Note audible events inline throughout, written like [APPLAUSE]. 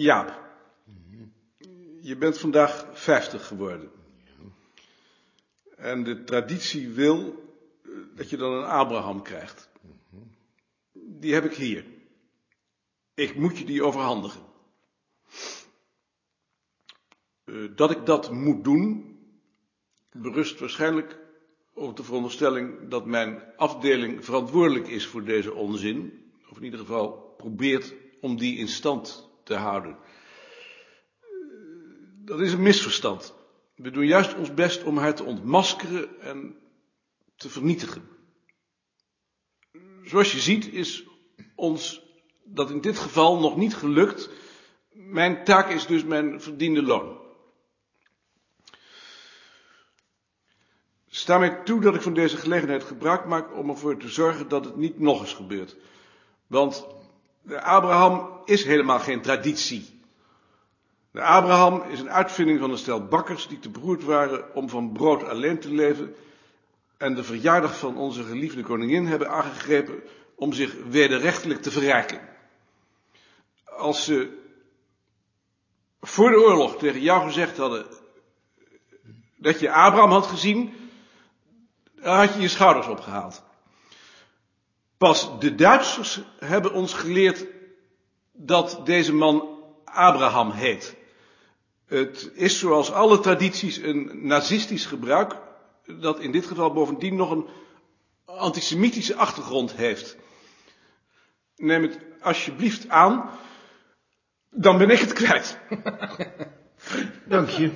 Jaap, je bent vandaag 50 geworden. En de traditie wil eh, dat je dan een Abraham krijgt. Die heb ik hier. Ik moet je die overhandigen. Eh, Dat ik dat moet doen, berust waarschijnlijk op de veronderstelling dat mijn afdeling verantwoordelijk is voor deze onzin, of in ieder geval probeert om die in stand te houden. Dat is een misverstand. We doen juist ons best om haar te ontmaskeren en te vernietigen. Zoals je ziet is ons dat in dit geval nog niet gelukt. Mijn taak is dus mijn verdiende loon. Sta mij toe dat ik van deze gelegenheid gebruik maak om ervoor te zorgen dat het niet nog eens gebeurt. Want de Abraham is helemaal geen traditie. De Abraham is een uitvinding van een stel bakkers die te beroerd waren om van brood alleen te leven en de verjaardag van onze geliefde koningin hebben aangegrepen om zich wederrechtelijk te verrijken. Als ze voor de oorlog tegen jou gezegd hadden dat je Abraham had gezien, dan had je je schouders opgehaald. Pas de Duitsers hebben ons geleerd dat deze man Abraham heet. Het is zoals alle tradities een nazistisch gebruik, dat in dit geval bovendien nog een antisemitische achtergrond heeft. Neem het alsjeblieft aan, dan ben ik het kwijt. Dank je.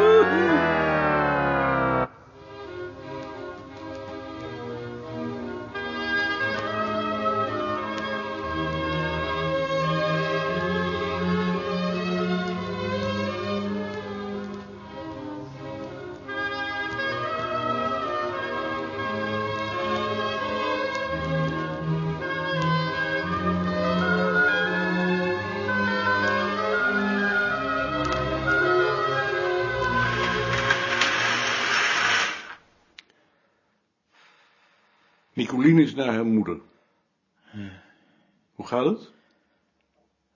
[LAUGHS] Nicoline is naar haar moeder. Hoe gaat het?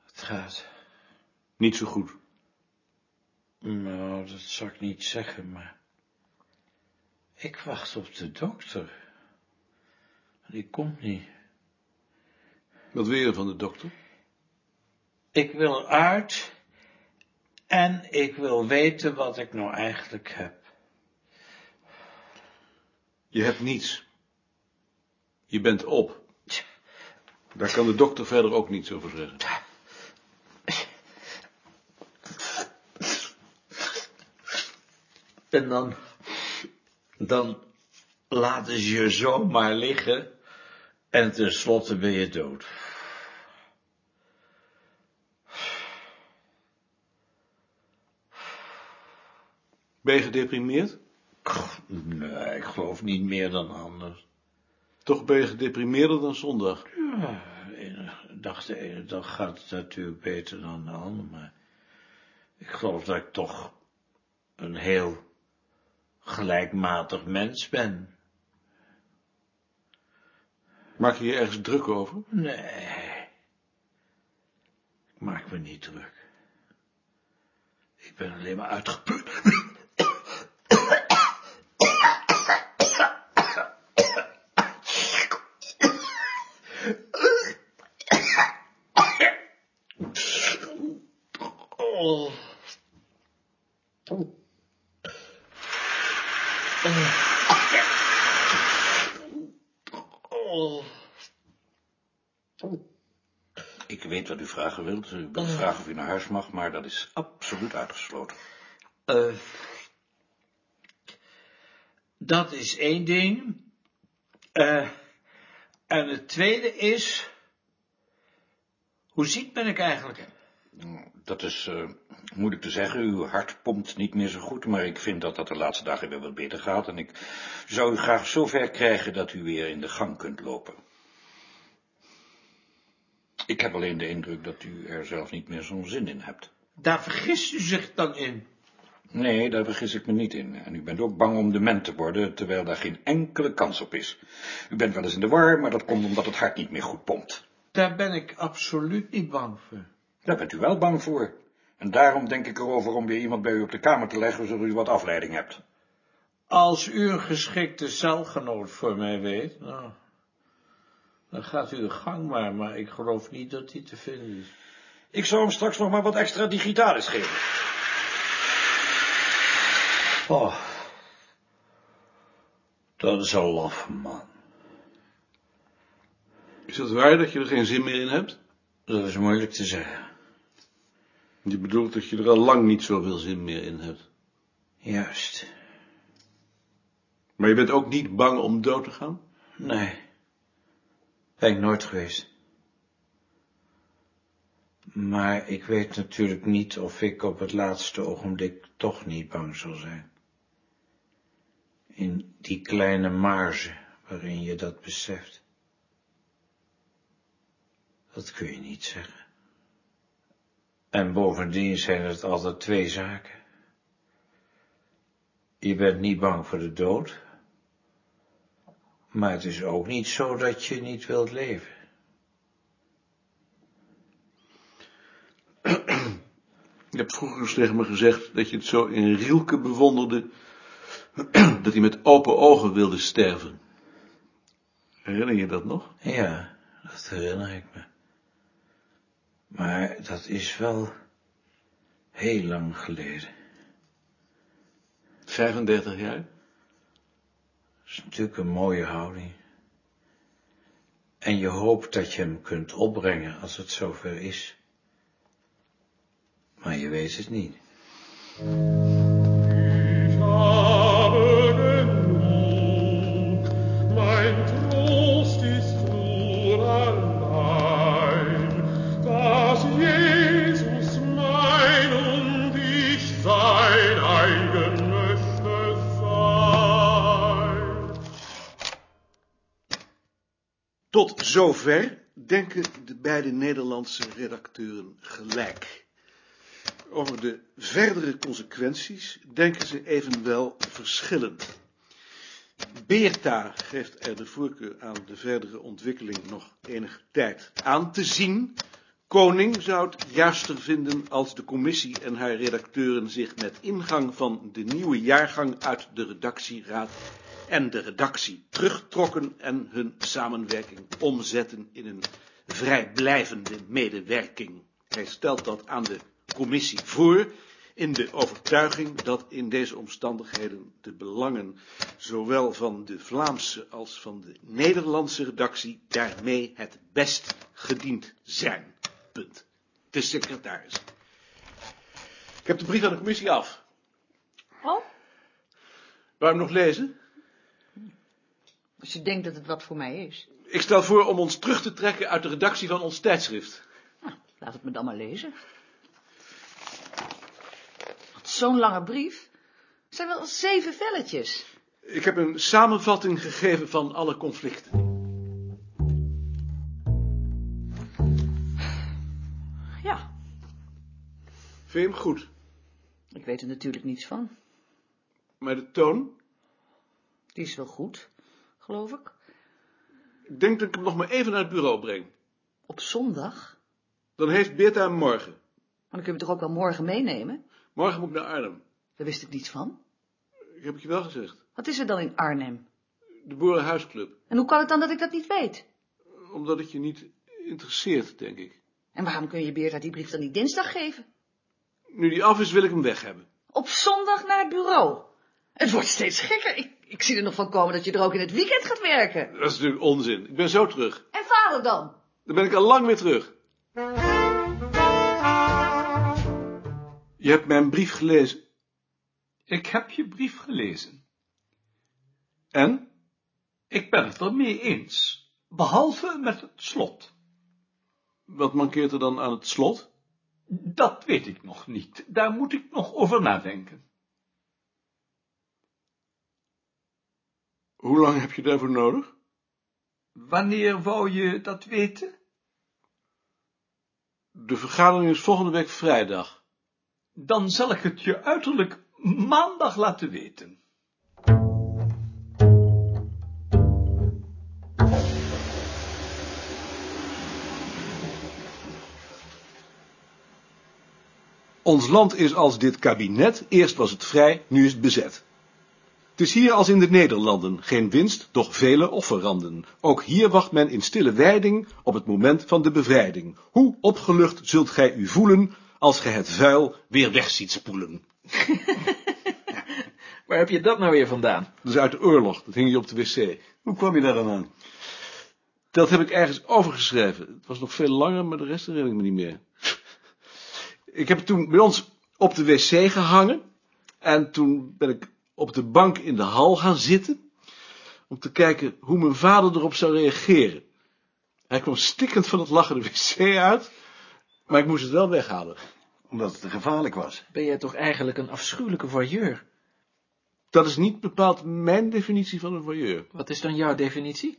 Het gaat. Niet zo goed. Nou, dat zou ik niet zeggen, maar... Ik wacht op de dokter. Die komt niet. Wat wil je van de dokter? Ik wil uit en ik wil weten wat ik nou eigenlijk heb. Je hebt niets. Je bent op. Daar kan de dokter verder ook niets over zeggen. En dan, dan laten ze je zomaar liggen en tenslotte ben je dood. Ben je gedeprimeerd? Nee, ik geloof niet meer dan anders. Toch ben je gedeprimeerder dan zondag. Ja, ene dag, de ene dag gaat het natuurlijk beter dan de andere, maar ik geloof dat ik toch een heel gelijkmatig mens ben. Maak je je ergens druk over? Nee, ik maak me niet druk. Ik ben alleen maar uitgeput. U vragen wilt. U wilt vragen of u naar huis mag, maar dat is absoluut uitgesloten. Eh, dat is één ding. Eh, en het tweede is, hoe ziek ben ik eigenlijk? Dat is eh, moeilijk te zeggen. Uw hart pompt niet meer zo goed, maar ik vind dat dat de laatste dagen weer wat beter gaat. En ik zou u graag zover krijgen dat u weer in de gang kunt lopen. Ik heb alleen de indruk dat u er zelf niet meer zo'n zin in hebt. Daar vergist u zich dan in. Nee, daar vergis ik me niet in. En u bent ook bang om dement te worden, terwijl daar geen enkele kans op is. U bent wel eens in de war, maar dat komt omdat het hart niet meer goed pompt. Daar ben ik absoluut niet bang voor. Daar bent u wel bang voor. En daarom denk ik erover om weer iemand bij u op de kamer te leggen, zodat u wat afleiding hebt. Als u een geschikte celgenoot voor mij weet, nou, dan gaat u de gang maar, maar ik geloof niet dat die te vinden is. Ik zou hem straks nog maar wat extra digitalis geven. Oh, dat is een laffe man. Is het waar dat je er geen zin meer in hebt? Dat is moeilijk te zeggen. Je bedoelt dat je er al lang niet zoveel zin meer in hebt. Juist. Maar je bent ook niet bang om dood te gaan? Nee, ben ik nooit geweest. Maar ik weet natuurlijk niet of ik op het laatste ogenblik toch niet bang zal zijn. In die kleine marge waarin je dat beseft. Dat kun je niet zeggen. En bovendien zijn het altijd twee zaken. Je bent niet bang voor de dood, maar het is ook niet zo dat je niet wilt leven. Je hebt vroeger eens tegen me gezegd dat je het zo in Rielke bewonderde, dat hij met open ogen wilde sterven. Herinner je dat nog? Ja, dat herinner ik me. Maar dat is wel heel lang geleden. 35 jaar? Is natuurlijk een mooie houding. En je hoopt dat je hem kunt opbrengen als het zover is. Maar je weet het niet. Zover denken de beide Nederlandse redacteuren gelijk. Over de verdere consequenties denken ze evenwel verschillend. Beerta geeft er de voorkeur aan de verdere ontwikkeling nog enige tijd aan te zien. Koning zou het juister vinden als de commissie en haar redacteuren zich met ingang van de nieuwe jaargang uit de redactieraad en de redactie terugtrokken en hun samenwerking omzetten in een vrijblijvende medewerking. Hij stelt dat aan de commissie voor in de overtuiging dat in deze omstandigheden de belangen zowel van de Vlaamse als van de Nederlandse redactie daarmee het best gediend zijn. Punt. De secretaris. Ik heb de brief aan de commissie af. Oh, Wou je hem nog lezen? Als je denkt dat het wat voor mij is. Ik stel voor om ons terug te trekken uit de redactie van ons tijdschrift. Nou, laat het me dan maar lezen. Wat, Zo'n lange brief. Het zijn wel zeven velletjes. Ik heb een samenvatting gegeven van alle conflicten. Ja, Vind je hem goed? ik weet er natuurlijk niets van. Maar de toon? Die is wel goed, geloof ik. Ik denk dat ik hem nog maar even naar het bureau breng. Op zondag. Dan heeft Beerta hem morgen. Maar dan kun je hem toch ook wel morgen meenemen? Morgen moet ik naar Arnhem. Daar wist ik niets van. Ik heb het je wel gezegd. Wat is er dan in Arnhem? De Boerenhuisclub. En hoe kan het dan dat ik dat niet weet? Omdat het je niet interesseert, denk ik. En waarom kun je Beerta die brief dan niet dinsdag geven? Nu die af is, wil ik hem weg hebben. Op zondag naar het bureau. Het wordt steeds gekker. Ik, ik zie er nog van komen dat je er ook in het weekend gaat werken. Dat is natuurlijk onzin. Ik ben zo terug. En vader dan? Dan ben ik al lang weer terug. Je hebt mijn brief gelezen. Ik heb je brief gelezen. En? Ik ben het ermee eens, behalve met het slot. Wat mankeert er dan aan het slot? Dat weet ik nog niet, daar moet ik nog over nadenken. Hoe lang heb je daarvoor nodig? Wanneer wou je dat weten? De vergadering is volgende week vrijdag. Dan zal ik het je uiterlijk maandag laten weten. Ons land is als dit kabinet, eerst was het vrij, nu is het bezet. Het is hier als in de Nederlanden, geen winst, doch vele offeranden. Ook hier wacht men in stille wijding op het moment van de bevrijding. Hoe opgelucht zult gij u voelen, als gij het vuil weer weg ziet spoelen. [LAUGHS] Waar heb je dat nou weer vandaan? Dat is uit de oorlog, dat hing hier op de wc. Hoe kwam je daar dan aan? Dat heb ik ergens overgeschreven. Het was nog veel langer, maar de rest herinner ik me niet meer. Ik heb het toen bij ons op de wc gehangen. En toen ben ik op de bank in de hal gaan zitten. Om te kijken hoe mijn vader erop zou reageren. Hij kwam stikkend van het lachen de wc uit. Maar ik moest het wel weghalen. Omdat het te gevaarlijk was. Ben jij toch eigenlijk een afschuwelijke voyeur? Dat is niet bepaald mijn definitie van een voyeur. Wat is dan jouw definitie?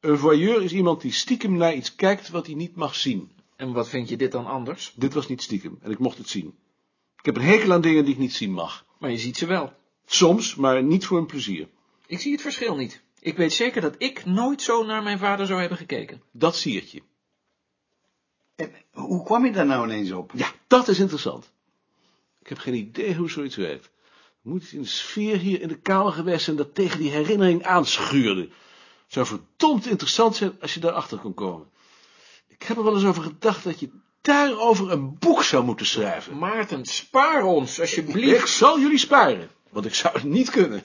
Een voyeur is iemand die stiekem naar iets kijkt wat hij niet mag zien. En wat vind je dit dan anders? Dit was niet stiekem en ik mocht het zien. Ik heb een hekel aan dingen die ik niet zien mag. Maar je ziet ze wel. Soms, maar niet voor een plezier. Ik zie het verschil niet. Ik weet zeker dat ik nooit zo naar mijn vader zou hebben gekeken. Dat siertje. En hoe kwam je daar nou ineens op? Ja, dat is interessant. Ik heb geen idee hoe zoiets werkt. Er moet iets in de sfeer hier in de kamer geweest zijn dat tegen die herinnering aanschuurde. Het zou verdomd interessant zijn als je daarachter kon komen. Ik heb er wel eens over gedacht dat je daarover een boek zou moeten schrijven. Maarten, spaar ons, alsjeblieft. Ik zal jullie sparen, want ik zou het niet kunnen.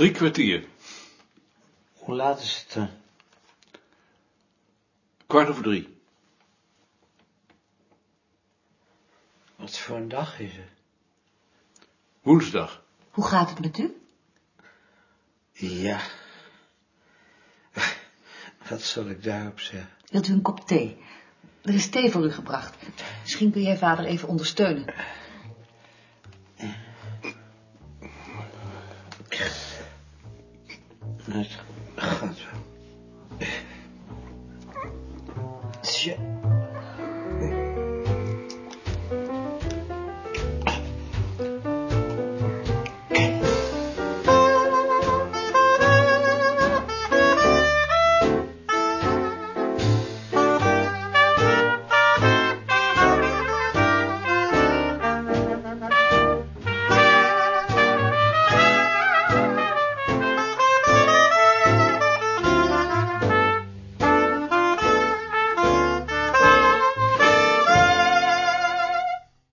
Drie kwartier. Hoe laat is het? eh? Kwart over drie. Wat voor een dag is het? Woensdag. Hoe gaat het met u? Ja. [LAUGHS] Wat zal ik daarop zeggen? Wilt u een kop thee? Er is thee voor u gebracht. Misschien kun jij vader even ondersteunen. Het